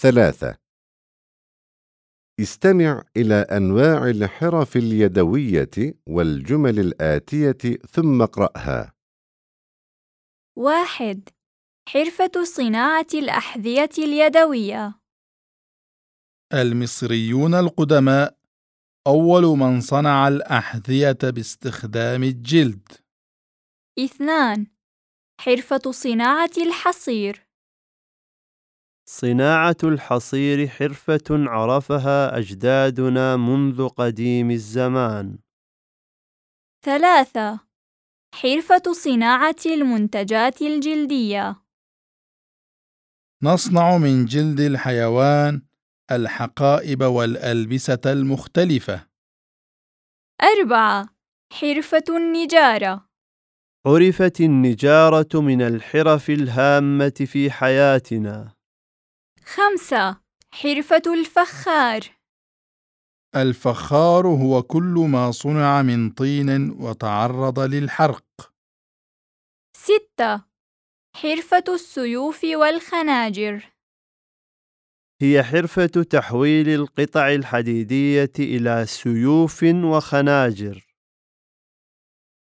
ثلاثة. استمع إلى أنواع الحرف اليدوية والجمل الآتية ثم اقرأها. واحد. حرفة صناعة الأحذية اليدوية. المصريون القدماء أول من صنع الأحذية باستخدام الجلد. اثنان. حرفة صناعة الحصير. صناعة الحصير حرفة عرفها أجدادنا منذ قديم الزمان. ثلاثة. حرفة صناعة المنتجات الجلدية. نصنع من جلد الحيوان الحقائب والألبسة المختلفة. أربعة. حرفة النجارة. عرفت النجارة من الحرف الهامة في حياتنا. خمسة. حرفة الفخار. الفخار هو كل ما صنع من طين وتعرض للحرق. ستة. حرفة السيوف والخناجر. هي حرفة تحويل القطع الحديدية إلى سيوف وخناجر.